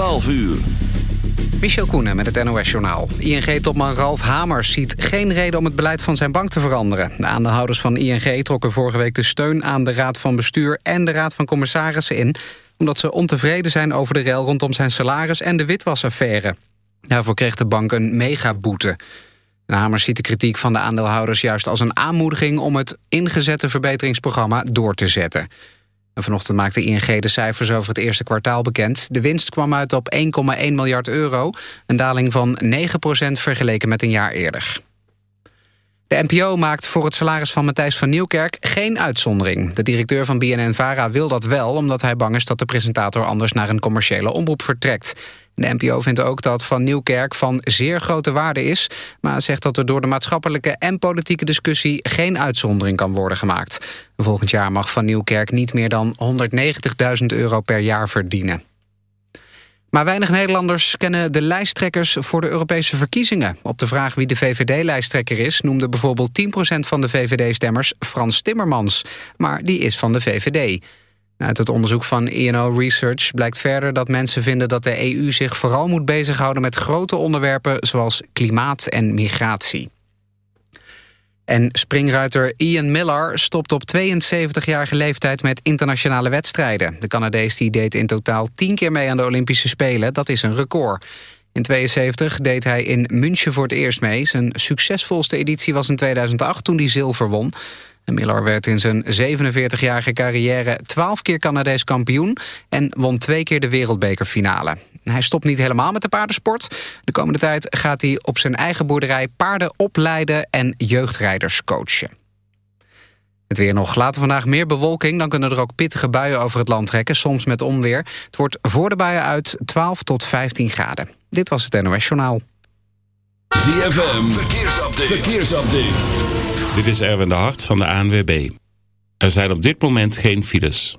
12 uur. Michel Koenen met het NOS-journaal. ING-topman Ralf Hamers ziet geen reden om het beleid van zijn bank te veranderen. De aandeelhouders van ING trokken vorige week de steun aan de Raad van Bestuur... en de Raad van Commissarissen in... omdat ze ontevreden zijn over de rel rondom zijn salaris en de witwasaffaire. Daarvoor kreeg de bank een megaboete. Hamers ziet de kritiek van de aandeelhouders juist als een aanmoediging... om het ingezette verbeteringsprogramma door te zetten. En vanochtend maakte ING de cijfers over het eerste kwartaal bekend. De winst kwam uit op 1,1 miljard euro. Een daling van 9% vergeleken met een jaar eerder. De NPO maakt voor het salaris van Matthijs van Nieuwkerk geen uitzondering. De directeur van BNN-VARA wil dat wel... omdat hij bang is dat de presentator anders naar een commerciële omroep vertrekt. De NPO vindt ook dat Van Nieuwkerk van zeer grote waarde is... maar zegt dat er door de maatschappelijke en politieke discussie... geen uitzondering kan worden gemaakt. Volgend jaar mag Van Nieuwkerk niet meer dan 190.000 euro per jaar verdienen. Maar weinig Nederlanders kennen de lijsttrekkers voor de Europese verkiezingen. Op de vraag wie de VVD-lijsttrekker is... noemde bijvoorbeeld 10% van de VVD-stemmers Frans Timmermans. Maar die is van de VVD. Uit het onderzoek van INO Research blijkt verder dat mensen vinden dat de EU zich vooral moet bezighouden met grote onderwerpen zoals klimaat en migratie. En springruiter Ian Miller stopt op 72-jarige leeftijd met internationale wedstrijden. De Canadees die deed in totaal 10 keer mee aan de Olympische Spelen. Dat is een record. In 72 deed hij in München voor het eerst mee. Zijn succesvolste editie was in 2008 toen hij zilver won. Miller werd in zijn 47-jarige carrière 12 keer Canadees kampioen... en won twee keer de wereldbekerfinale. Hij stopt niet helemaal met de paardensport. De komende tijd gaat hij op zijn eigen boerderij paarden opleiden... en jeugdrijders coachen. Het weer nog. Later vandaag meer bewolking. Dan kunnen er ook pittige buien over het land trekken. Soms met onweer. Het wordt voor de buien uit 12 tot 15 graden. Dit was het NOS Journaal. ZFM. Verkeersupdate. Verkeersupdate. Dit is Erwin de Hart van de ANWB. Er zijn op dit moment geen files.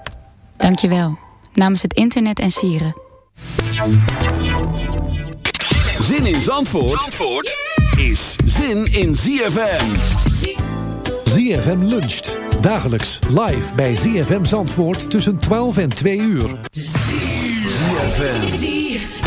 Dankjewel. Namens het internet en sieren. Zin in Zandvoort, Zandvoort is zin in ZFM. ZFM luncht. Dagelijks live bij ZFM Zandvoort tussen 12 en 2 uur. ZFM.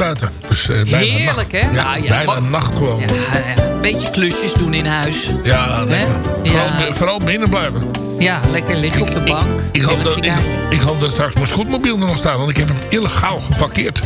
Buiten. Dus, eh, bijna Heerlijk, nacht. hè? Ja, Nou, ja, bijna wat- nacht gewoon. Ja, een beetje klusjes doen in huis. Ja, lekker. Hè? Vooral, vooral binnen blijven. Ja, lekker liggen op de bank. Ik hoop, dat, ik, ik hoop dat straks mijn scootmobiel er nog staat, want ik heb hem illegaal geparkeerd.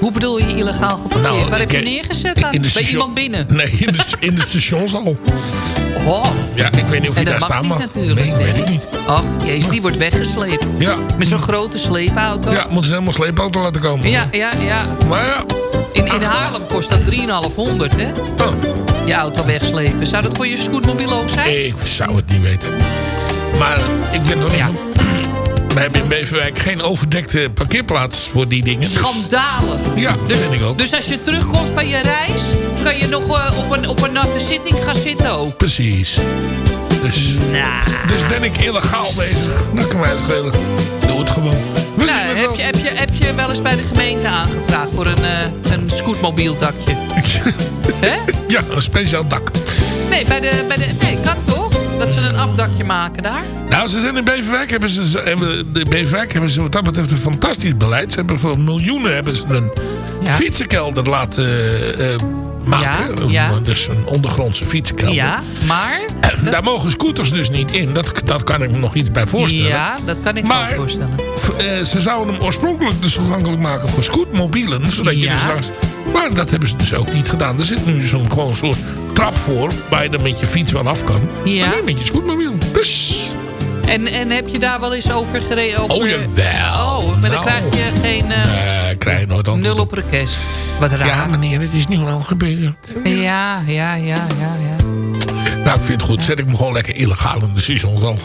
Hoe bedoel je illegaal geparkeerd? Nou, Waar heb je ik- neergezet dan? Bij iemand binnen? Nee, in de, in de stationshal. Oh. Ja, ik weet niet of hij daar staan mag. natuurlijk. Nee, weet ik niet. Ach, jezus, die wordt weggesleept. Ja. Met zo'n grote sleepauto. Ja, moeten ze helemaal sleepauto laten komen. Ja, ja, ja. Maar ja, In, in Haarlem kost dat 3,500, hè? Oh. Je auto wegslepen. Zou dat voor je scootmobiel ook zijn? ik zou het niet weten. Maar ik ben toch niet... We hebben in Beverwijk geen overdekte parkeerplaats voor die dingen. dus- Schandalen. Ja, dat vind ik ook. Dus als je terugkomt van je reis, kan je nog eh, op, een, op een natte zitting gaan zitten ook. Precies. Dus, dus ben ik illegaal bezig. Dat kan mij schelen. Doe het gewoon. Nou, heb, je, heb, je, heb je wel eens bij de gemeente aangevraagd voor een, eh een scootmobieldakje? Hè? Ja, een speciaal dak. Nee, bij de, bij de, nee, kan toch? Dat ze een afdakje maken daar? Nou, ze zijn in Beverwijk. Hebben ze, hebben, de Beverwijk hebben ze wat dat betreft een fantastisch beleid. Ze hebben voor miljoenen hebben ze een fietsenkelder laten eh, eh, maken. Ja, ja. Een- Dus een ondergrondse fietsenkelder. Ja, maar... En daar mogen scooters dus niet in. Dat, dat kan ik me nog iets bij voorstellen. Ja, dat kan ik me Maar- ook voorstellen. Eh, ze zouden hem oorspronkelijk dus toegankelijk maken voor scootmobielen. Zodat je dus langs... Maar dat hebben ze dus ook niet gedaan. Er zit nu zo'n gewoon een soort trap voor... waar je dan met je fiets wel af kan. Ja. Maar met je scootmobiel. Dus... En, en heb je daar wel eens over gereden? Over... Oh, jawel. Oh, maar dan Nou. krijg je geen eh, Nee, krijg je nooit antwoord nul op request. Wat raar. Ja, meneer, het is nu al gebeurd. Ja, ja, ja, ja, ja. Nou, ik vind het goed. Zet ik me gewoon lekker illegaal in de season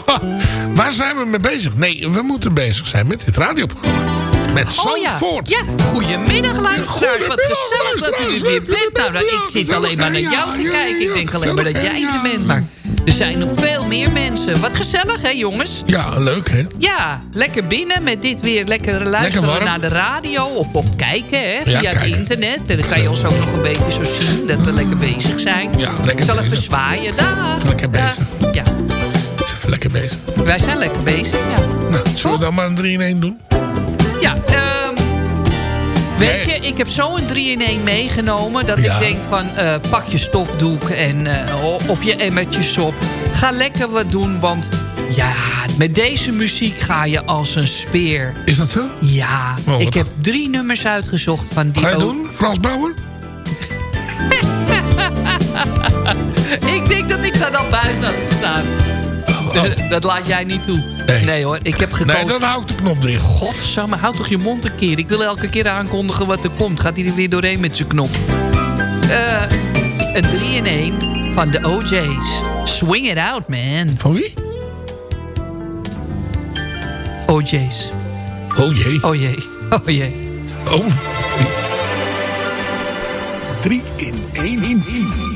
waar zijn we mee bezig? Nee, we moeten bezig zijn met dit radioprogramma. Met Oh ja. Zandvoort. Ja, goedemiddag luisteraars. Wat gezellig dat u er weer bent. Nou, nou, ik zit alleen maar naar jou te kijken. Ik denk alleen maar dat jij er bent. Maar er zijn nog veel meer mensen. Wat gezellig, hè jongens? Ja, leuk hè? Ja, lekker binnen met dit weer. Lekker luisteren naar de radio. Of, of kijken, hè. Ja, Via het kijken. internet. En dan kan je ons ook nog een beetje zo zien. Dat we lekker bezig zijn. Ja, lekker Ik zal even zwaaien. Dag. Lekker bezig. Dag. Ja, lekker bezig. wij zijn lekker bezig, ja. Nou, zullen we dan maar een 3 in 1 doen? Ja, ehm weet je, ik heb zo een 3 in 1 meegenomen... dat Ja. ik denk van, eh, pak je stofdoek en, eh, of je emmertjes op. Ga lekker wat doen, want ja, met deze muziek ga je als een speer. Is dat zo? Ja, Oh, ik heb drie nummers uitgezocht van die... Ga je doen? Frans Bauer? ik denk dat ik daar al buiten had gestaan oh. dat laat jij niet toe. Nee. hoor, ik heb gekozen. Nee, dan hou ik de knop dicht. Godsamme, houd toch je mond een keer. Ik wil elke keer aankondigen wat er komt. Gaat hij er weer doorheen met zijn knop. Uh, een 3 in 1 van de OJ's. Swing it out, man. Van wie? OJ's. Oh jee. Oh jee. 3 in 1 in 1.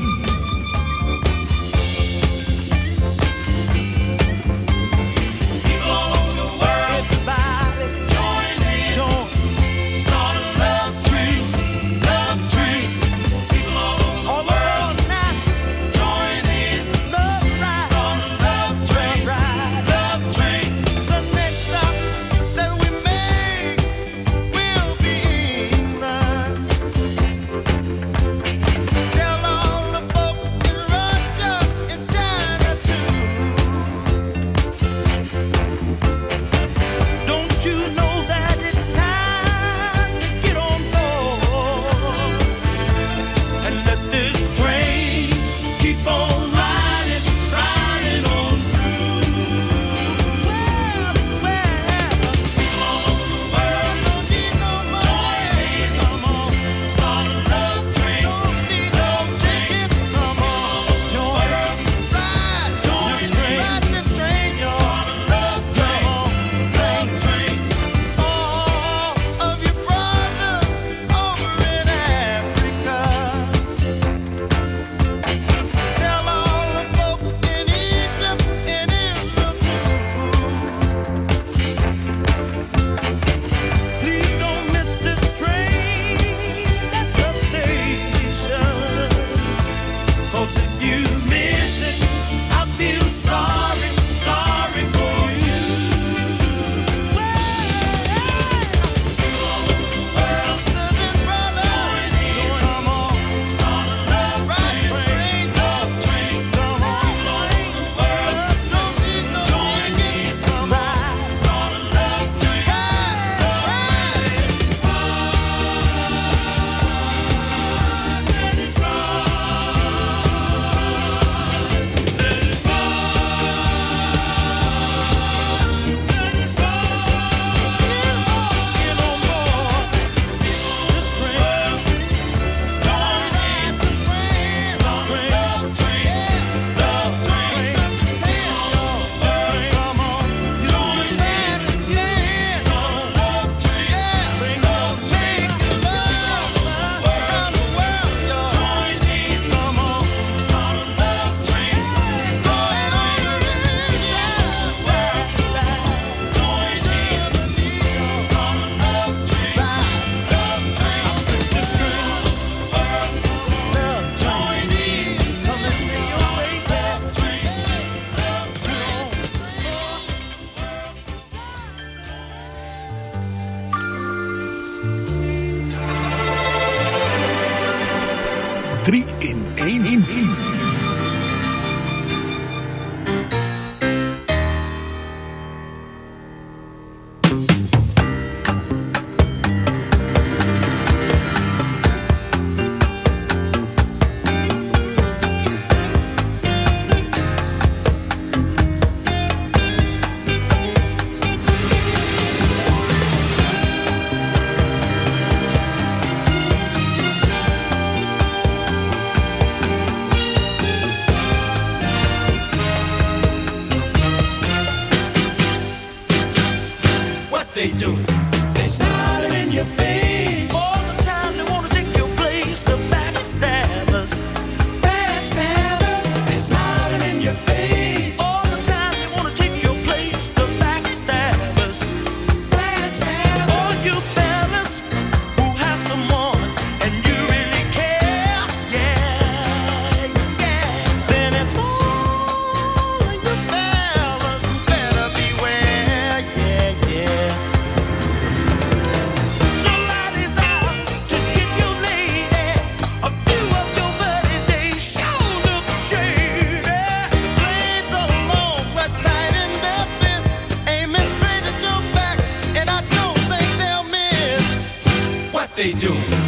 They do?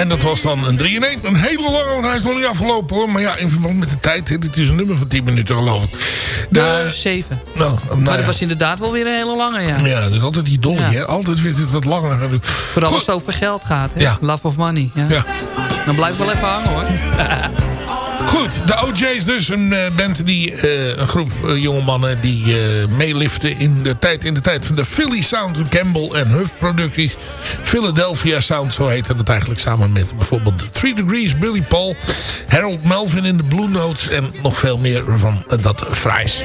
en dat was dan een 3 in 1. Een hele lange, want hij is nog niet afgelopen hoor. Maar ja, in verband met de tijd, dit is een nummer van 10 minuten geloof ik. De, Nou, zeven. nou, nou maar ja. dat was inderdaad wel weer een hele lange, ja. Ja, dus altijd die dolly, Ja. hè. Altijd weer wat langer. Vooral als het over geld gaat, hè? Ja. Love of money. Ja. Ja. Dan blijf wel even hangen, hoor. Goed, de OJ's dus. Een eh, band die, eh, een groep eh, jonge mannen die meeliften in de tijd, in de tijd van de Philly Sound, Campbell en Huff producties. Philadelphia Sound, zo heette het eigenlijk samen met bijvoorbeeld Three Degrees, Billy Paul, Harold Melvin in de Blue Notes en nog veel meer van dat fries.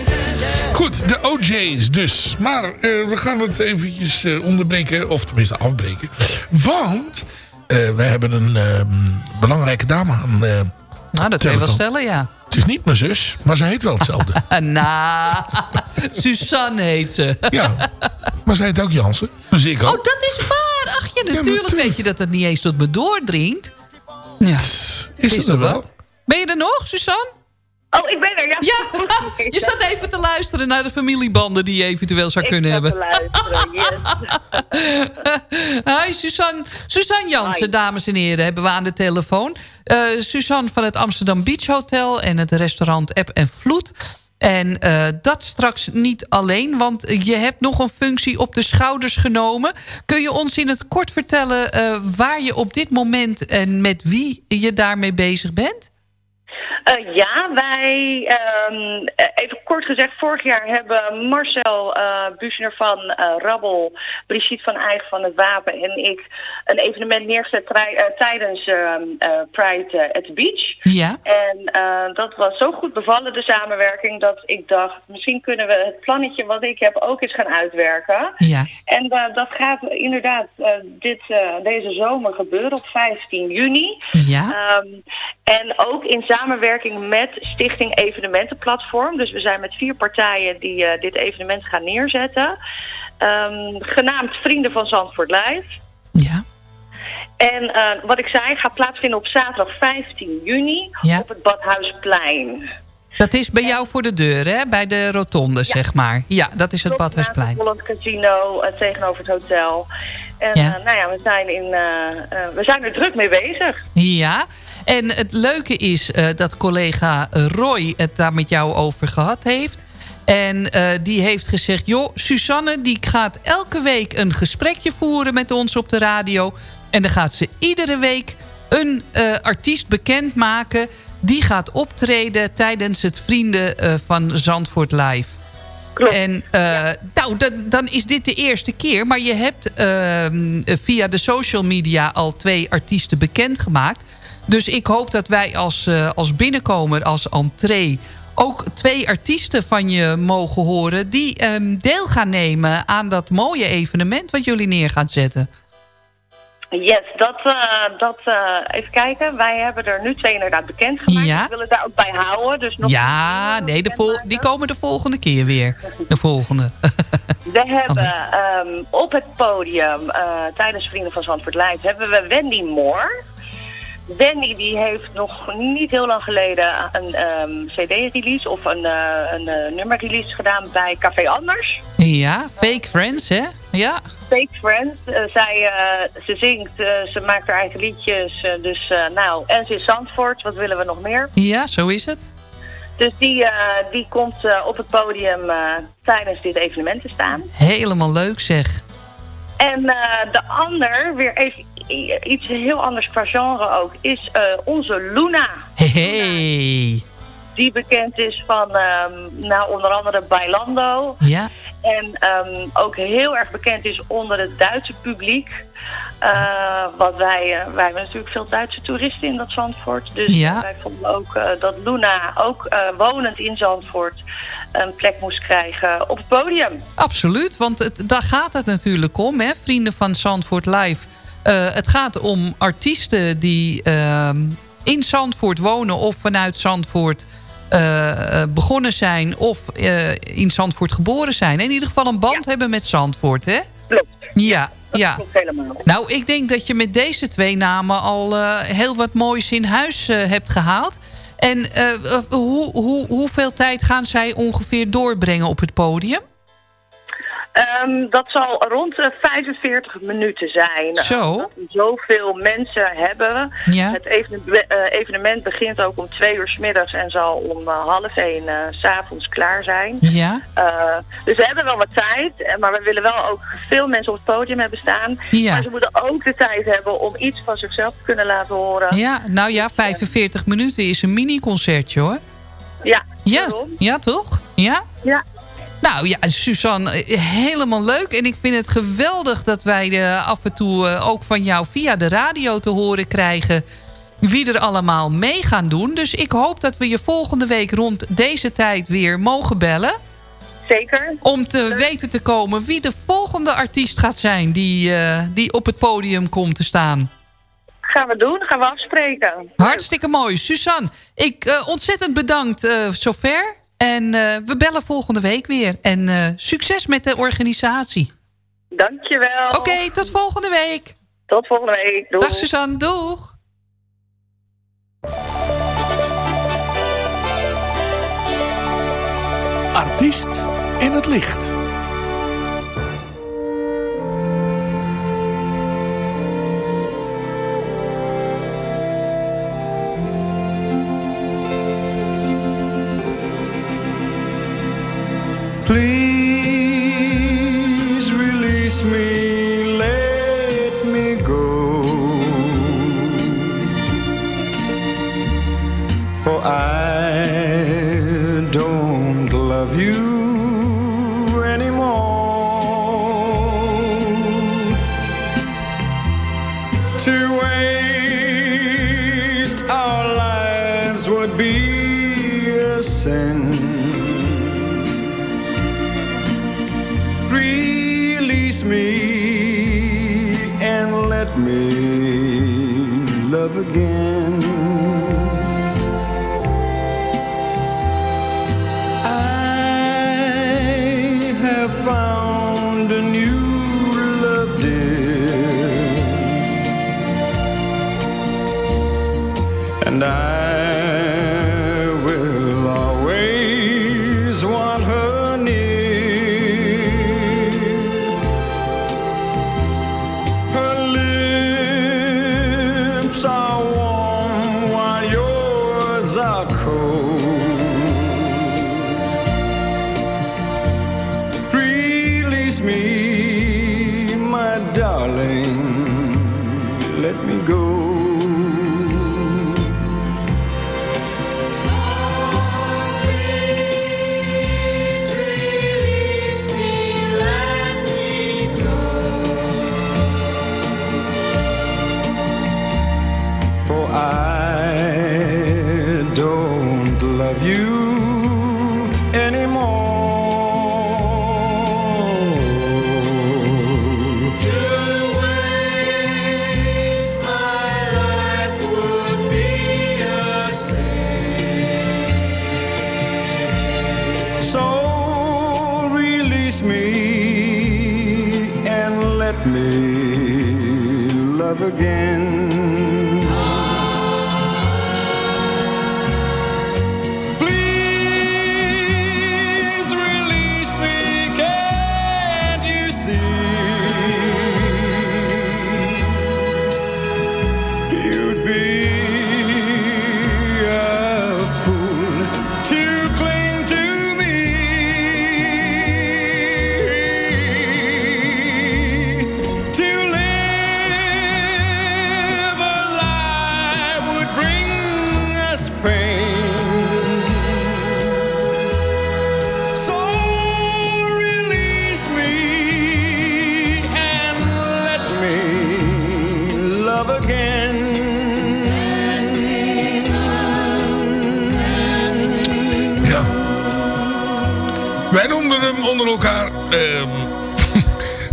Goed, de OJ's dus. Maar we gaan het eventjes onderbreken, of tenminste afbreken. Want we hebben een eh, belangrijke dame aan Nou, dat kun je wel stellen, ja. Het is niet mijn zus, maar ze heet wel hetzelfde. nou, Suzanne heet ze. ja, maar ze heet ook Jansen. Dus ik ook. Oh, dat is waar. Ach ja, natuurlijk weet je dat het niet eens tot me doordringt. Ja. is het er wel? wat? Ben je er nog, Suzanne? Oh, ik ben er, ja. Ja, je zat even te luisteren naar de familiebanden die je eventueel zou kunnen hebben. te luisteren, Hi, Suzanne. Suzanne Jansen, dames en heren, hebben we aan de telefoon. Eh Suzanne van het Amsterdam Beach Hotel en het restaurant App en Vloed. En eh, dat straks niet alleen, want je hebt nog een functie op de schouders genomen. Kun je ons in het kort vertellen eh, waar je op dit moment en met wie je daarmee bezig bent? Eh, ja, wij, ehm, eh, even kort gezegd, vorig jaar hebben Marcel uh, Buchner van uh, Rabbel, Brigitte van Eigen van het Wapen en ik een evenement neergezet eh, tijdens ehm, eh, Pride at the Beach. Ja. En eh, dat was zo goed bevallen, de samenwerking, dat ik dacht, misschien kunnen we het plannetje wat ik heb ook eens gaan uitwerken. Ja. En eh, dat gaat inderdaad eh, dit, eh, deze zomer gebeuren op 15 juni. Ja. Ehm, en ook in samenwerking met Stichting Evenementenplatform. Dus we zijn met vier partijen die eh, dit evenement gaan neerzetten. Ehm, genaamd Vrienden van Zandvoort Live. Ja. En eh, wat ik zei, gaat plaatsvinden op zaterdag 15 juni Ja. op het Badhuisplein. Dat is bij jou voor de deur, hè? Bij de rotonde, zeg maar. Ja, dat is het Badhuisplein. Het Holland Casino eh, tegenover het hotel. En Ja. eh, nou ja, we zijn, in, eh, we zijn er druk mee bezig. Ja, en het leuke is dat collega Roy het daar met jou over gehad heeft. En die heeft gezegd, joh, Suzanne die gaat elke week een gesprekje voeren met ons op de radio. En dan gaat ze iedere week een eh, artiest bekendmaken... die gaat optreden tijdens het Vrienden eh, van Zandvoort Live. En eh, nou, dan, dan is dit de eerste keer. Maar je hebt ehm, via de social media al twee artiesten bekendgemaakt. Dus ik hoop dat wij als, eh, als binnenkomer, als entree... ook twee artiesten van je mogen horen... die ehm, deel gaan nemen aan dat mooie evenement... wat jullie neer gaan zetten. Yes, dat, eh, dat eh, even kijken. Wij hebben er nu twee inderdaad bekendgemaakt. Ja. We willen daar ook bij houden. Dus nog Ja, nee, de vol die komen de volgende keer weer. De volgende. We hebben ehm, op het podium eh, tijdens Vrienden van Zandvoort Live hebben we Wendy Moore. Wendy die heeft nog niet heel lang geleden een ehm, cd-release of een, een nummer-release gedaan bij Café Anders. Ja, Fake Friends, hè? Ja. Fake Friends. Eh, zij, eh, ze zingt, eh, ze maakt haar eigen liedjes. dus nou, en ze is Zandvoort. Wat willen we nog meer? Ja, zo is het. Dus die, die komt op het podium tijdens dit evenement te staan. Helemaal leuk zeg. En de ander, weer even iets heel anders qua genre ook, is onze Luna. Hey, hey. Die bekend is van ehm, nou, onder andere Bailando. Ja. En ehm, ook heel erg bekend is onder het Duitse publiek. Eh, wat wij, eh, wij hebben natuurlijk veel Duitse toeristen in dat Zandvoort. Dus Ja. wij vonden ook eh, dat Luna, ook wonend in Zandvoort, een plek moest krijgen op het podium. Absoluut, want het, daar gaat het natuurlijk om, hè? Vrienden van Zandvoort Live. Het gaat om artiesten die ehm, in Zandvoort wonen of vanuit Zandvoort eh, eh, begonnen zijn of eh, in Zandvoort geboren zijn. In ieder geval een band hebben met Zandvoort, hè? Klopt. Ja, ja. Klopt helemaal. Nou, ik denk dat je met deze twee namen al heel wat moois in huis hebt gehaald. En hoe, hoe, hoeveel tijd gaan zij ongeveer doorbrengen op het podium? Ehm, dat zal rond de 45 minuten zijn. Zo. Omdat we zoveel mensen hebben. Ja. Het evene- eh, evenement begint ook om twee uur s middags en zal om eh, half één eh, s s'avonds klaar zijn. Ja. Dus we hebben wel wat tijd, maar we willen wel ook veel mensen op het podium hebben staan. Ja. Maar ze moeten ook de tijd hebben om iets van zichzelf te kunnen laten horen. Ja, nou ja, 45 minuten is een mini-concertje hoor. Ja, Ja, daarom. ja toch? Ja? Ja. Nou ja, Suzanne, eh, helemaal leuk. En ik vind het geweldig dat wij eh, af en toe eh, ook van jou via de radio te horen krijgen... wie er allemaal mee gaan doen. Dus ik hoop dat we je volgende week rond deze tijd weer mogen bellen. Zeker. Om te weten te komen wie de volgende artiest gaat zijn... die, die op het podium komt te staan. Gaan we doen, gaan we afspreken. Hartstikke mooi. Suzanne, ik ontzettend bedankt eh, zover. En eh, we bellen volgende week weer. En eh, succes met de organisatie. Dankjewel. Oké, tot volgende week. Tot volgende week. Dag Suzanne, doeg. Artiest in het licht. Please release me, let me go. For I Ja. Wij noemden hem onder elkaar... ehm,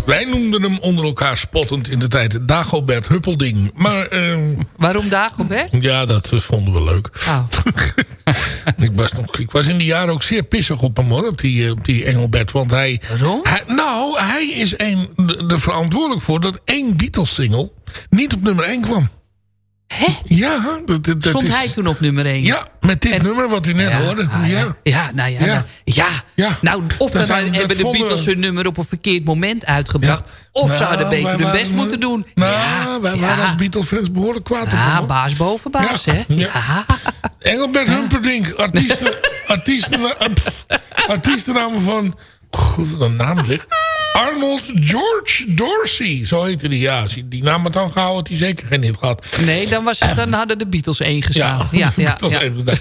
wij noemden hem onder elkaar spottend in de tijd Dagobert Huppelding. Maar... ehm, Waarom Dagobert? ja, dat eh, vonden we leuk. Oh. ik, was nog, ik was in die jaren ook zeer pissig op hem hoor, op die, eh, op die Engelbert. Want hij, hij... Nou, hij is een, er verantwoordelijk voor dat één Beatles-single niet op nummer 1 kwam. Hè? Ja, dat, Stond is... hij toen op nummer 1? Ja, met dit En- nummer wat u net Ja, hoorde. ah, ja. ja. Ja, nou ja. Ja. nou- ja. Nou, of dan zijn- hebben de vonden- Beatles hun nummer op een verkeerd moment uitgebracht. Of ze Nou, hadden wij beter hun best moeten doen. Nou, ja, wij waren als Beatles-fans behoorlijk kwaad. Ja, hoor. baas boven baas, hè? Ja. Engelbert Humperdinck, artiesten, artiesten, artiestennamen van... Goed, een naam zeg. Arnold George Dorsey, zo heette die. Ja, als hij die naam had dan gehouden, had hij zeker geen hit gehad. Nee, dan, was, dan hadden de Beatles één gestaan. Ja, ja, ja. dat.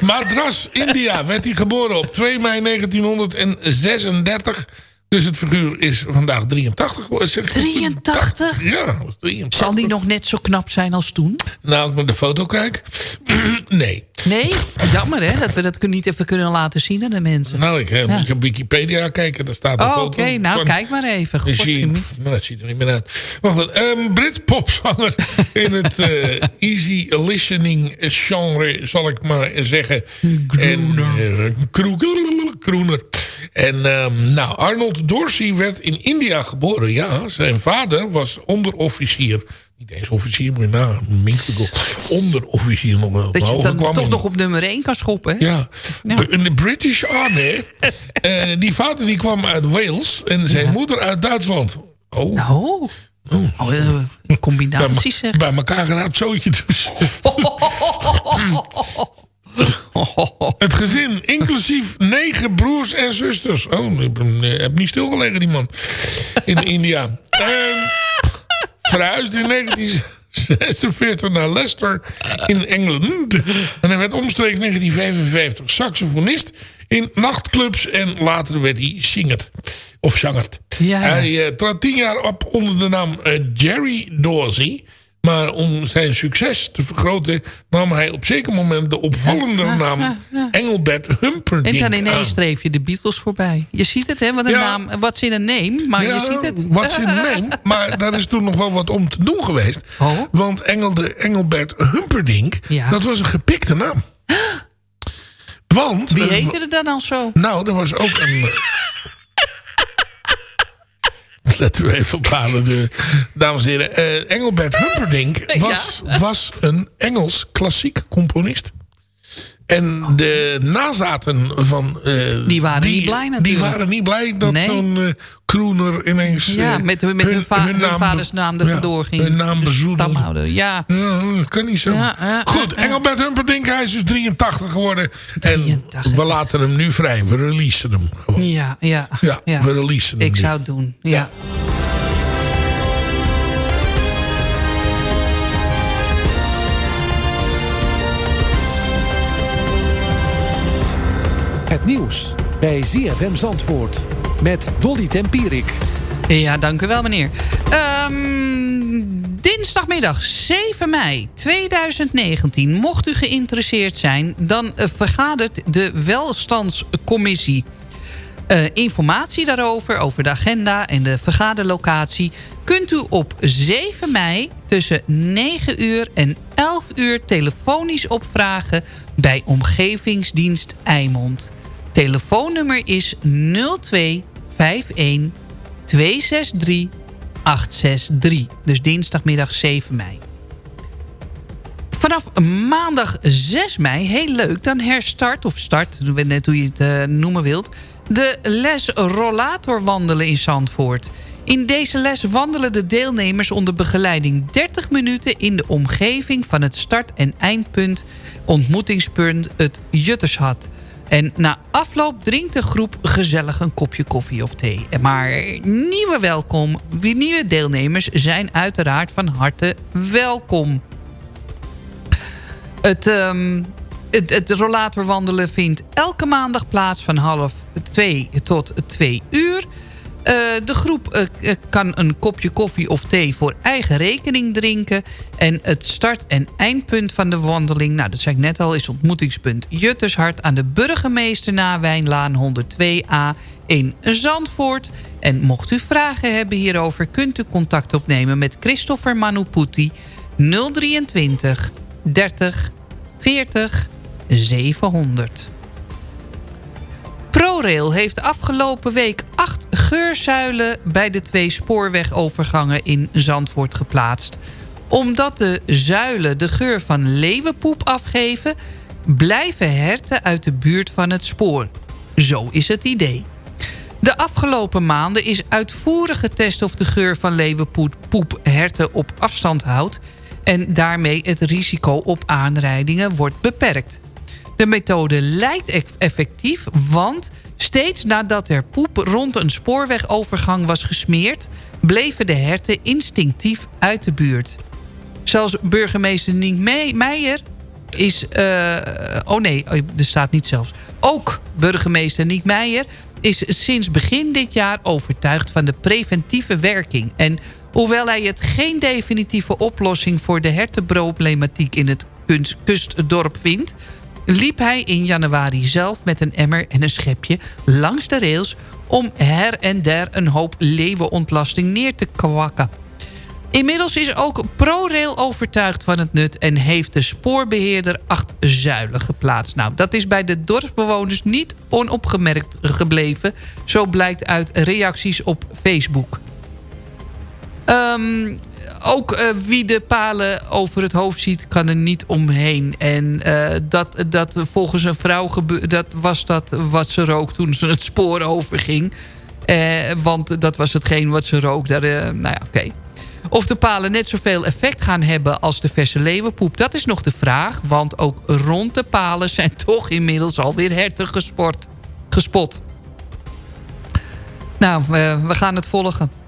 Madras, India, werd hij geboren op 2 mei 1936. Dus het figuur is vandaag 83. geworden. 83? Ja, dat was 83. Zal die nog net zo knap zijn als toen? Nou, ik naar de foto kijk. nee. Nee? Jammer hè, dat we dat niet even kunnen laten zien aan de mensen. Nou, ik eh, Ja. moet je op Wikipedia kijken. Daar staat een Oh, foto. oké. Nou, kijk maar even. Dan zie nou, dat ziet er niet meer uit. Maar goed, een Brits popzanger in het eh, easy listening genre, zal ik maar zeggen. En, eh, kroe- Kroener. En ehm, nou, Arnold Dorsey werd in India geboren. Ja, zijn vader was onderofficier. Niet eens officier, maar na minstens onderofficier nog wel. Dat je Nou, dan kwam toch nog op nummer 1 kan schoppen. hè? Ja. In de British Army. eh, die vader die kwam uit Wales en zijn moeder uit Duitsland. Oh. Nou. Oh, eh, een combinatie zeg. Bij elkaar geraapt zootje dus. Het gezin, inclusief negen broers en zusters. Oh, ik eh, heb niet stilgelegen die man. In India. En verhuisde in 46 naar Leicester in Engeland. En hij werd omstreeks 1955 saxofonist in nachtclubs. En later werd hij zingerd. Of zangerd. Ja. Hij eh, trad tien jaar op onder de naam eh, Jerry Dorsey. Maar om zijn succes te vergroten... nam hij op zeker moment de opvallende naam Engelbert Humperdinck En dan ineens streef je de Beatles voorbij. Je ziet het, hè? Wat een Ja. naam. Wat in een name, maar Ja, je ziet het. Wat in neem. Maar daar is toen nog wel wat om te doen geweest. Want Engel de, Engelbert Humperdinck, Ja. dat was een gepikte naam. Want... Wie eh, heette er dan al zo? Nou, er was ook een... Letten we even op aan, de, dames en heren. Eh, Engelbert Humperdinck was, was een Engels klassiek componist. En de nazaten van... eh, Die waren niet blij Die natuurlijk. waren niet blij dat Nee. zo'n eh kroener ineens... Ja, eh, met, hun- met hun, va- hun naam be- vaders naam er ja, vandoor ging. Hun naam Dus bezoedelde. Ja. Ja, dat kan niet zo. Ja, Goed. Engelbert Humperdinck, hij is dus 83 geworden. En we laten hem nu vrij. We releasen hem gewoon. Ja, ja, Ja, we releasen hem Ik nu. zou het doen, ja. Het nieuws bij ZFM Zandvoort met Dolly Tempierik. Ja, dank u wel, meneer. Ehm, dinsdagmiddag 7 mei 2019. Mocht u geïnteresseerd zijn, dan eh, vergadert de Welstandscommissie. Eh, informatie daarover, over de agenda en de vergaderlocatie... kunt u op 7 mei tussen 9 uur en 11 uur telefonisch opvragen... bij Omgevingsdienst Eimond. Telefoonnummer is 0251 263 863. Dus dinsdagmiddag 7 mei. Vanaf maandag 6 mei, heel leuk, dan herstart, of start, net hoe je het eh, noemen wilt... de les rollator wandelen in Zandvoort. In deze les wandelen de deelnemers onder begeleiding 30 minuten... in de omgeving van het start- en eindpunt, ontmoetingspunt het Juttershad... En na afloop drinkt de groep gezellig een kopje koffie of thee. Maar nieuwe welkom, nieuwe deelnemers zijn uiteraard van harte welkom. Het, ehm, het, het vindt elke maandag plaats van half twee tot twee uur. Eh, de groep eh, eh, kan een kopje koffie of thee voor eigen rekening drinken. En het start- en eindpunt van de wandeling... nou, dat zei ik net al, is ontmoetingspunt Juttershart... aan de Burgemeester Nawijnlaan 102A in Zandvoort. En mocht u vragen hebben hierover... kunt u contact opnemen met Christopher Manuputi 023 30 40 700. ProRail heeft afgelopen week acht geurzuilen... bij de twee spoorwegovergangen in Zandvoort geplaatst. Omdat de zuilen de geur van leeuwenpoep afgeven... blijven herten uit de buurt van het spoor. Zo is het idee. De afgelopen maanden is uitvoerig getest of de geur van leeuwenpoep herten op afstand houdt... en daarmee het risico op aanrijdingen wordt beperkt. De methode lijkt eff- effectief, want steeds nadat er poep rond een spoorwegovergang was gesmeerd... bleven de herten instinctief uit de buurt. Zelfs burgemeester Nienk Me- Meijer is... eh, oh nee, er staat niet zelfs. Ook burgemeester Niek Meijer is sinds begin dit jaar overtuigd van de preventieve werking. En hoewel hij het geen definitieve oplossing voor de hertenproblematiek in het kustdorp vindt liep hij in januari zelf met een emmer en een schepje langs de rails... om her en der een hoop leeuwenontlasting neer te kwakken. Inmiddels is ook ProRail overtuigd van het nut... en heeft de spoorbeheerder acht zuilen geplaatst. Nou, dat is bij de dorpsbewoners niet onopgemerkt gebleven. Zo blijkt uit reacties op Facebook. Ehm, ook eh, wie de palen over het hoofd ziet, kan er niet omheen. En eh, dat, dat volgens een vrouw dat was dat wat ze rook toen ze het spoor overging. Eh, want dat was hetgeen wat ze rook. Daar, nou ja, oké. Of de palen net zoveel effect gaan hebben als de verse leeuwenpoep, dat is nog de vraag. Want ook rond de palen zijn toch inmiddels alweer herten gespot. Nou, we gaan het volgen.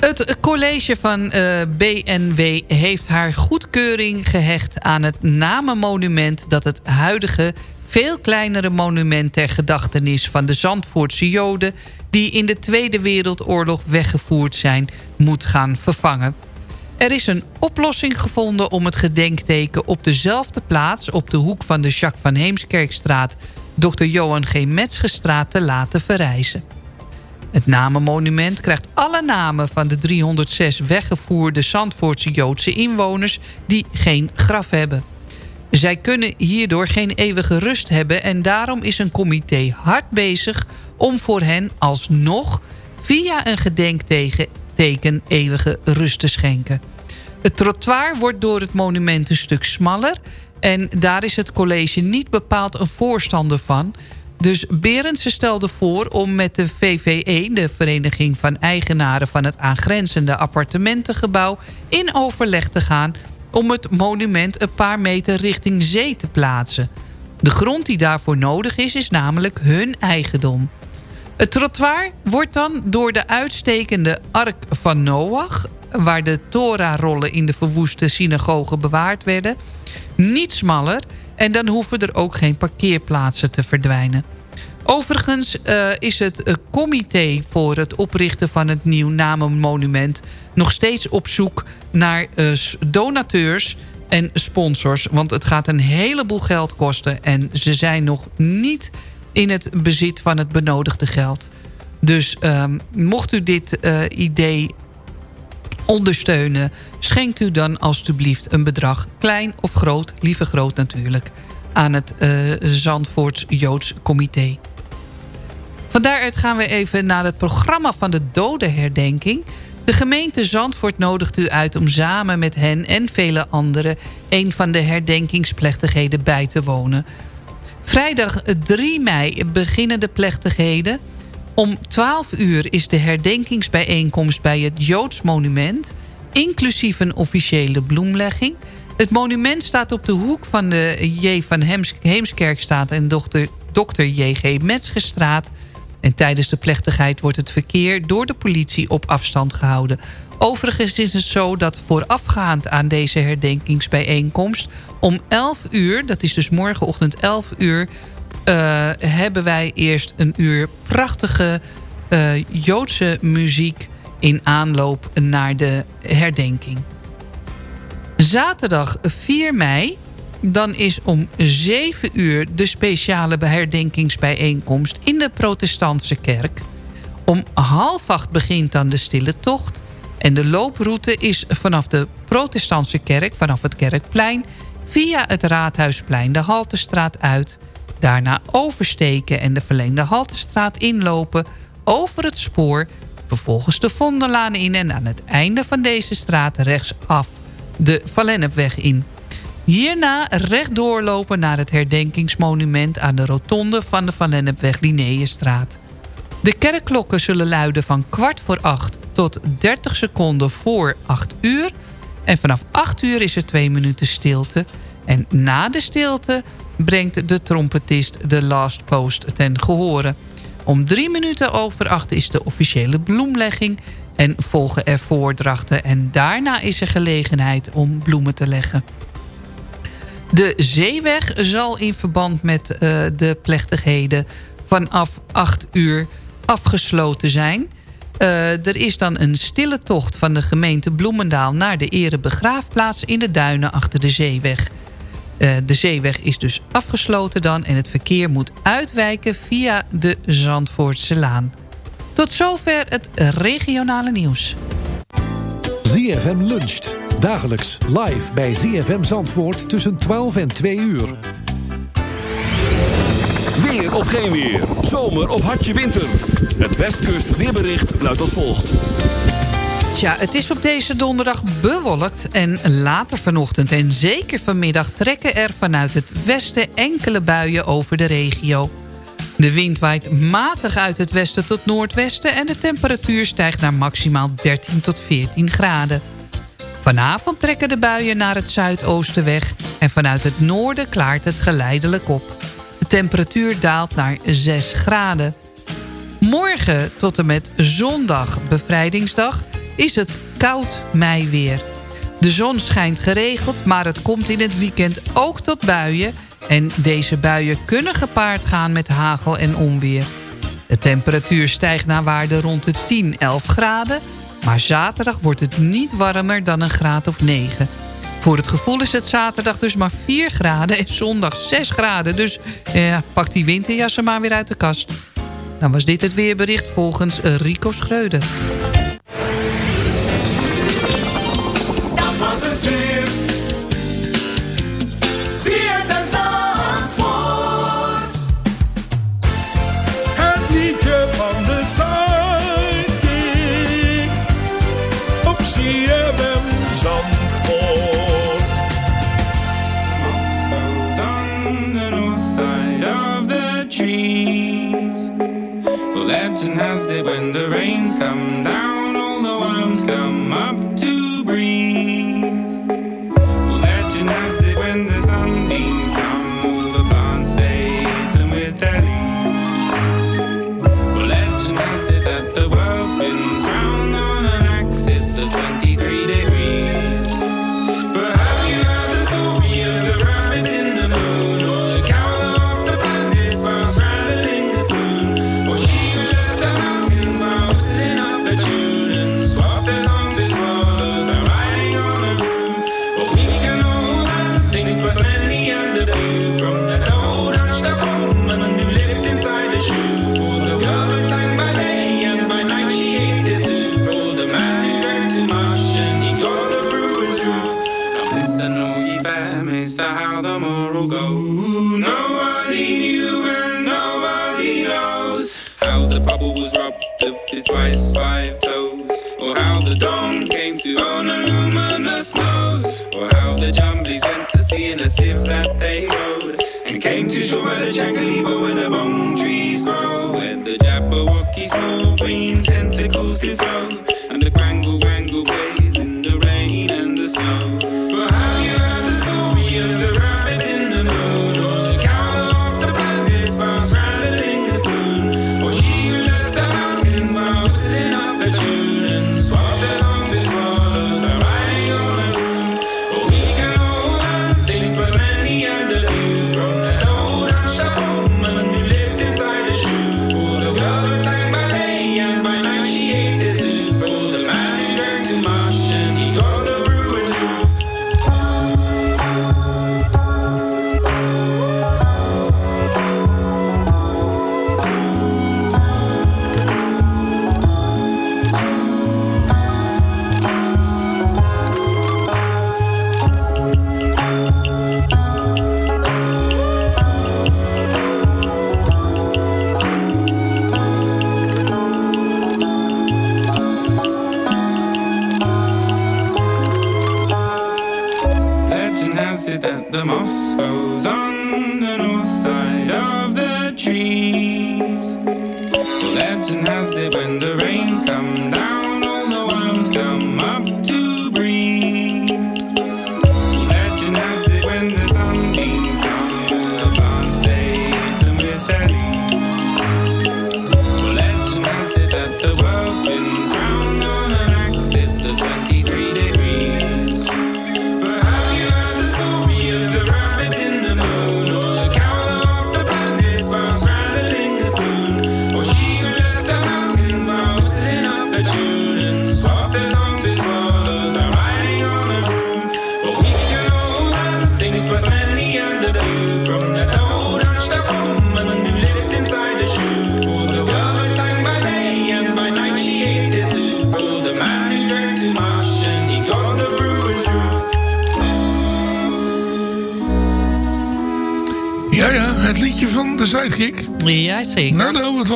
Het college van uh, BNW heeft haar goedkeuring gehecht aan het namenmonument... dat het huidige, veel kleinere monument ter gedachtenis van de Zandvoortse Joden... die in de Tweede Wereldoorlog weggevoerd zijn, moet gaan vervangen. Er is een oplossing gevonden om het gedenkteken op dezelfde plaats... op de hoek van de Jacques van Heemskerkstraat... Dr. Johan G. Metzgestraat te laten verrijzen. Het namenmonument krijgt alle namen van de 306 weggevoerde Zandvoortse Joodse inwoners die geen graf hebben. Zij kunnen hierdoor geen eeuwige rust hebben en daarom is een comité hard bezig om voor hen alsnog via een gedenkteken eeuwige rust te schenken. Het trottoir wordt door het monument een stuk smaller en daar is het college niet bepaald een voorstander van... Dus Berendsen stelde voor om met de VVE, de Vereniging van Eigenaren van het aangrenzende appartementengebouw, in overleg te gaan om het monument een paar meter richting zee te plaatsen. De grond die daarvoor nodig is, is namelijk hun eigendom. Het trottoir wordt dan door de uitstekende Ark van Noach... waar de Torah-rollen in de verwoeste synagoge bewaard werden... niet smaller en dan hoeven er ook geen parkeerplaatsen te verdwijnen. Overigens uh, is het uh, comité voor het oprichten van het nieuw namenmonument... nog steeds op zoek naar uh, donateurs en sponsors. Want het gaat een heleboel geld kosten. En ze zijn nog niet in het bezit van het benodigde geld. Dus um, mocht u dit idee ondersteunen... schenkt u dan alstublieft een bedrag, klein of groot, liever groot natuurlijk... aan het uh, Zandvoorts Joods Comité. Van daaruit gaan we even naar het programma van de dodenherdenking. De gemeente Zandvoort nodigt u uit om samen met hen en vele anderen... een van de herdenkingsplechtigheden bij te wonen. Vrijdag 3 mei beginnen de plechtigheden... Om 12 uur is de herdenkingsbijeenkomst bij het Joods Monument... inclusief een officiële bloemlegging. Het monument staat op de hoek van de J. van Heems Heemskerkstraat... en dokter, dokter J.G. Metzgestraat. En tijdens de plechtigheid wordt het verkeer door de politie op afstand gehouden. Overigens is het zo dat voorafgaand aan deze herdenkingsbijeenkomst... om 11 uur, dat is dus morgenochtend 11 uur hebben wij eerst een uur prachtige uh, Joodse muziek in aanloop naar de herdenking. Zaterdag 4 mei, dan is om 7 uur de speciale herdenkingsbijeenkomst in de protestantse kerk. Om half acht begint dan de stille tocht. En de looproute is vanaf de protestantse kerk, vanaf het kerkplein... via het Raadhuisplein de Haltestraat uit Daarna oversteken en de verlengde Haltestraat inlopen over het spoor. Vervolgens de Vonderlaan in en aan het einde van deze straat rechtsaf de Valennepweg in. Hierna rechtdoor lopen naar het herdenkingsmonument aan de rotonde van de Van Lennepweg Linnaeusstraat. De kerkklokken zullen luiden van kwart voor acht tot 30 seconden voor 8 uur. En vanaf 8 uur is er twee minuten stilte. En na de stilte brengt de trompetist de Last Post ten gehore. Om drie minuten over acht is de officiële bloemlegging... en volgen er voordrachten en daarna is er gelegenheid om bloemen te leggen. De zeeweg zal in verband met uh, de plechtigheden vanaf 8 uur afgesloten zijn... Uh, er is dan een stille tocht van de gemeente Bloemendaal... naar de erebegraafplaats in de duinen achter de zeeweg. Uh, de zeeweg is dus afgesloten dan... en het verkeer moet uitwijken via de Zandvoortse Laan. Tot zover het regionale nieuws. ZFM luncht. Dagelijks live bij ZFM Zandvoort tussen 12 en 2 uur. Weer of geen weer. Zomer of hartje winter. Het Westkust weerbericht luidt als volgt. Tja, het is op deze donderdag bewolkt en later vanochtend en zeker vanmiddag trekken er vanuit het westen enkele buien over de regio. De wind waait matig uit het westen tot noordwesten en de temperatuur stijgt naar maximaal 13 tot 14 graden. Vanavond trekken de buien naar het zuidoosten weg en vanuit het noorden klaart het geleidelijk op. De temperatuur daalt naar 6 graden. Morgen tot en met zondag bevrijdingsdag is het koud mei weer? De zon schijnt geregeld, maar het komt in het weekend ook tot buien... en deze buien kunnen gepaard gaan met hagel en onweer. De temperatuur stijgt naar waarde rond de 10, 11 graden... maar zaterdag wordt het niet warmer dan een graad of 9. Voor het gevoel is het zaterdag dus maar 4 graden en zondag 6 graden. Dus eh, pak die winterjassen maar weer uit de kast. Dan was dit het weerbericht volgens Rico Schreuder. trees. Legend has it when the rains come down, all the worms come up.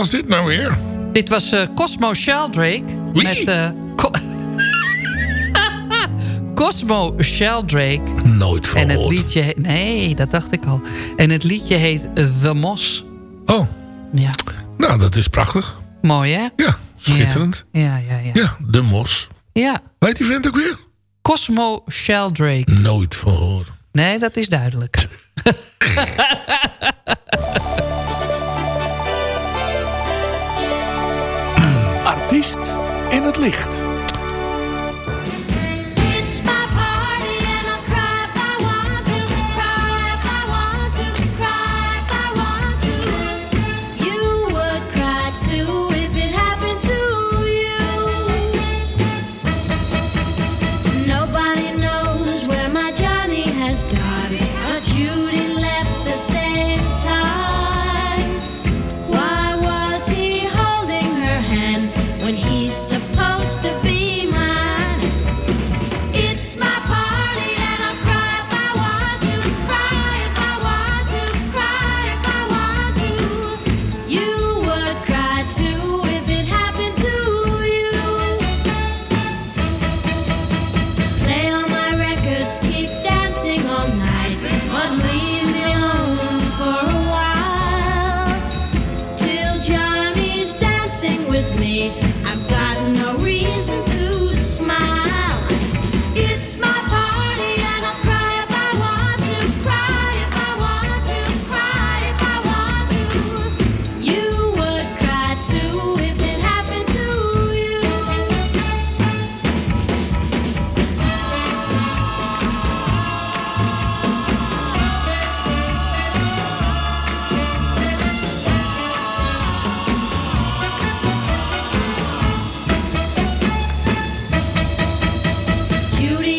was dit nou weer? Dit was eh, Cosmo Sheldrake. Wie? Met, eh, uh, Co Cosmo Sheldrake. Nooit verhoord. En het liedje... Nee, dat dacht ik al. En het liedje heet eh, The Mos. Oh. Ja. Nou, dat is prachtig. Mooi, hè? Ja, schitterend. Ja, ja, ja. Ja, ja De Mos. Ja. Weet die vent ook weer? Cosmo Sheldrake. Nooit verhoord. Nee, dat is duidelijk. En in het licht. beauty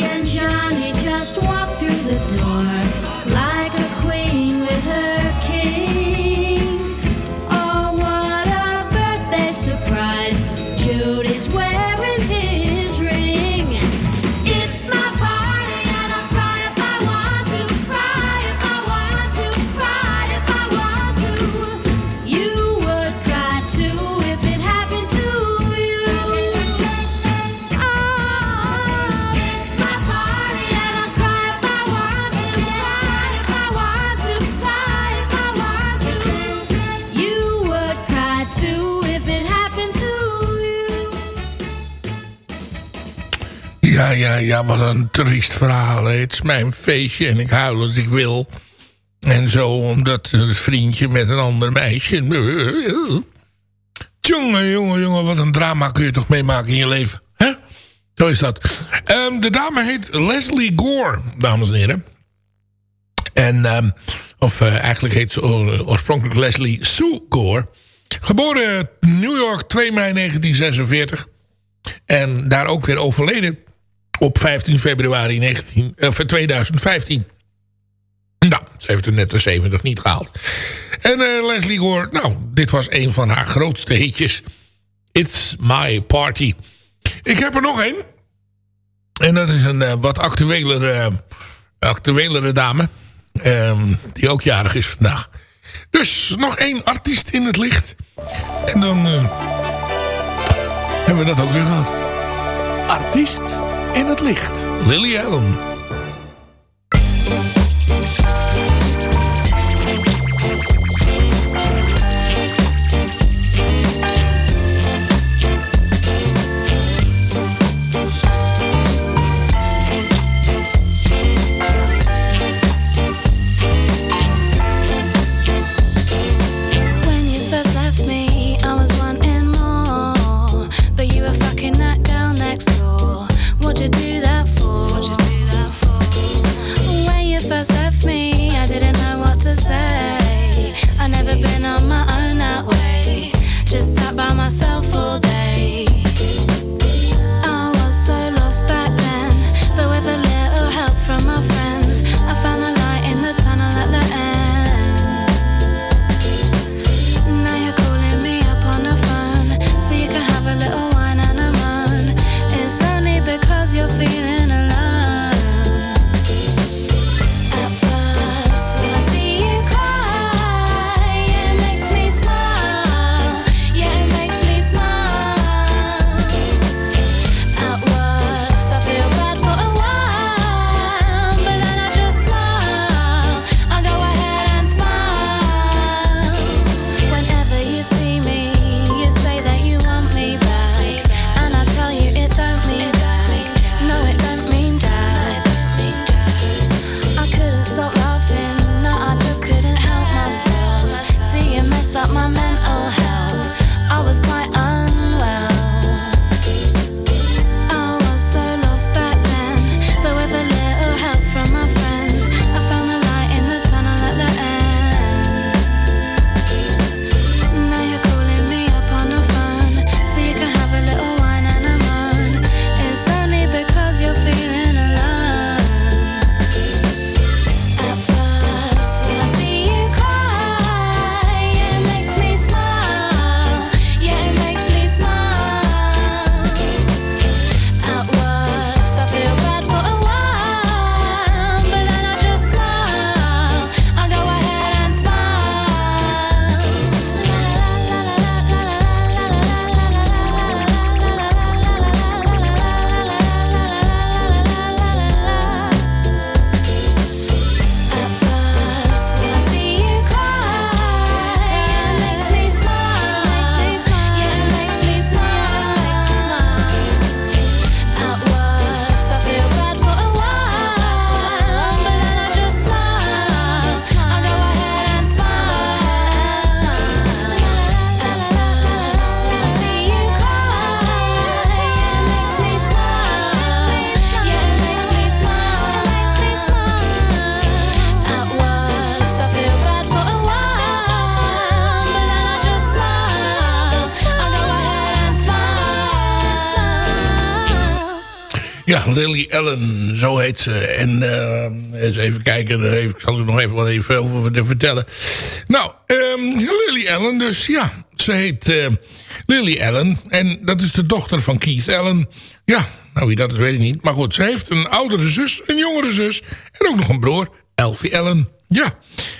Ja, wat een triest verhaal. Het is mijn feestje en ik huil als ik wil. En zo, omdat een vriendje met een ander meisje... Jongen, jongen, jongen, wat een drama kun je toch meemaken in je leven. hè? Zo is dat. Ehm, de dame heet Leslie Gore, dames en heren. En, ehm, of eh, eigenlijk heet ze oor- oorspronkelijk Leslie Sue Gore. Geboren New York 2 mei 1946. En daar ook weer overleden op 15 februari 19, of 2015. Nou, ze heeft er net de 70 niet gehaald. En eh, Leslie Gore, nou, dit was een van haar grootste hitjes. It's My Party. Ik heb er nog één. En dat is een eh, wat actuelere, eh, actuelere dame. ehm, die ook jarig is vandaag. Dus nog één artiest in het licht. En dan eh, hebben we dat ook weer gehad. Artiest in het licht. Lily Allen. Lily Allen, zo heet ze. En eh, eens even kijken, daar heb- ik zal er nog even wat even over te vertellen. Nou, ehm, Lily Allen dus, ja. Ze heet eh, Lily Allen en dat is de dochter van Keith Allen. Ja, nou wie dat is weet ik niet. Maar goed, ze heeft een oudere zus, een jongere zus en ook nog een broer, Elfie Allen. Ja,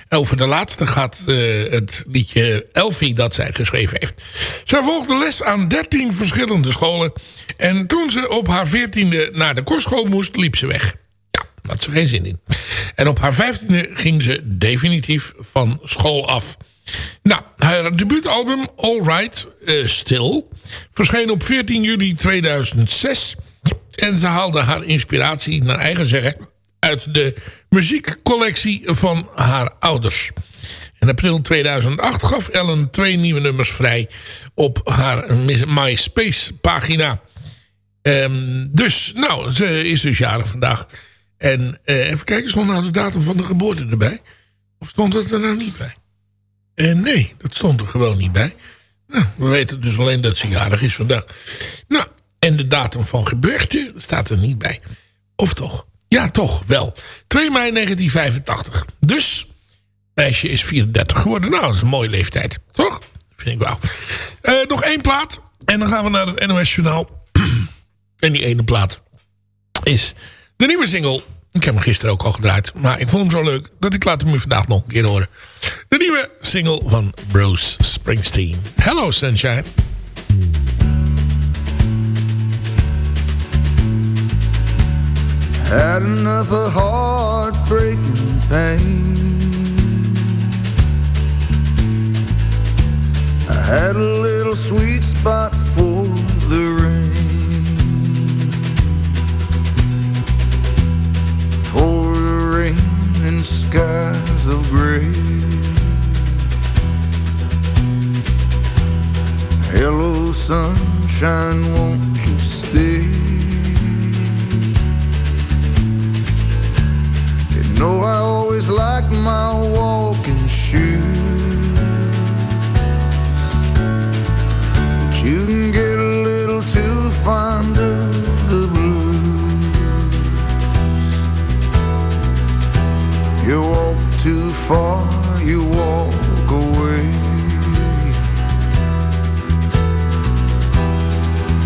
over de laatste gaat eh, het liedje Elfie dat zij geschreven heeft. Zij volgde les aan 13 verschillende scholen. En toen ze op haar 14e naar de kostschool moest, liep ze weg. Ja, had ze geen zin in. En op haar 15e ging ze definitief van school af. Nou, haar debuutalbum All Right eh, Still verscheen op 14 juli 2006. En ze haalde haar inspiratie, naar eigen zeggen, uit de muziekcollectie van haar ouders. In april 2008 gaf Ellen twee nieuwe nummers vrij op haar MySpace-pagina. Ehm, dus, nou, ze is dus jarig vandaag. En eh, even kijken, stond nou de datum van de geboorte erbij? Of stond het er nou niet bij? Eh, nee, dat stond er gewoon niet bij. Nou, we weten dus alleen dat ze jarig is vandaag. Nou, en de datum van geboorte staat er niet bij. Of toch? Ja, toch, wel. 2 mei 1985. Dus, meisje is 34 geworden. Nou, dat is een mooie leeftijd. Toch? Vind ik wel. Eh, nog één plaat. En dan gaan we naar het NOS Journaal. en die ene plaat is de nieuwe single. Ik heb hem gisteren ook al gedraaid. Maar ik vond hem zo leuk dat ik laat hem u vandaag nog een keer horen. De nieuwe single van Bruce Springsteen. Hello Sunshine. Had enough of heartbreaking pain. I had a little sweet spot for the rain. For the rain and skies of gray. Hello, sunshine, won't you stay? Know I always like my walking shoes. But you can get a little too fond of the blues. You walk too far, you walk away.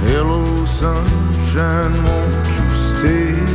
Hello sunshine, won't you stay?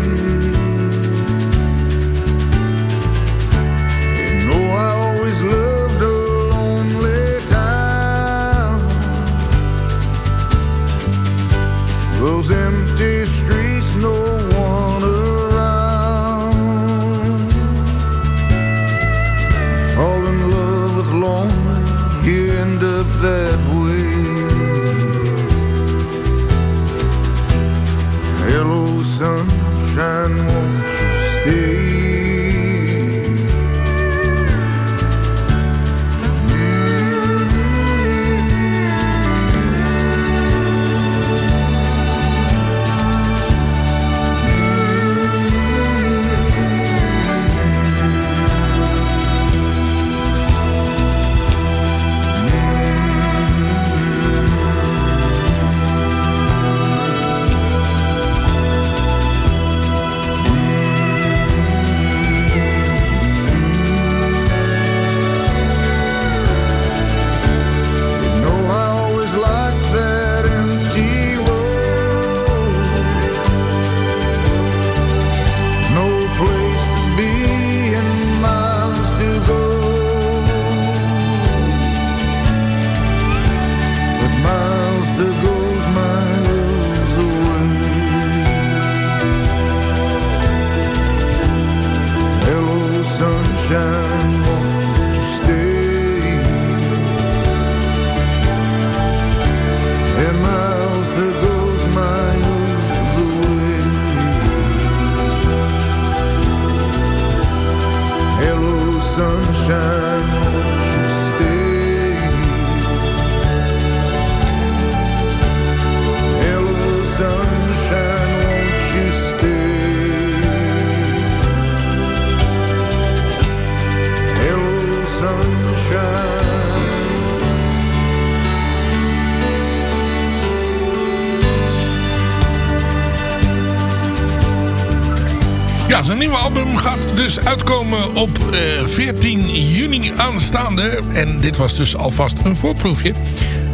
14 juni aanstaande. En dit was dus alvast een voorproefje.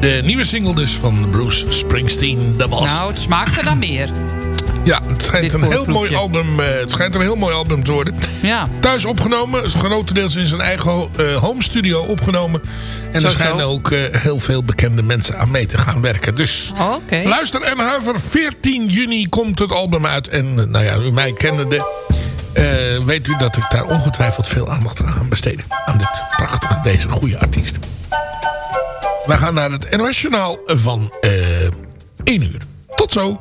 De nieuwe single dus van Bruce Springsteen, de Bas. Nou, het smaakt er dan meer. Ja, het schijnt, een heel mooi album, eh, het schijnt een heel mooi album te worden. Ja. Thuis opgenomen, is grotendeels in zijn eigen ho- eh, home studio opgenomen. En Zo, er schijnen zo. ook eh, heel veel bekende mensen aan mee te gaan werken. Dus Oké. luister en huiver, 14 juni komt het album uit. En nou ja, u mij kennende, weet u dat ik daar ongetwijfeld veel aandacht aan besteden. Aan dit prachtige, deze goede artiest. Wij gaan naar het NOS Journaal van eh 1 uur. Tot zo.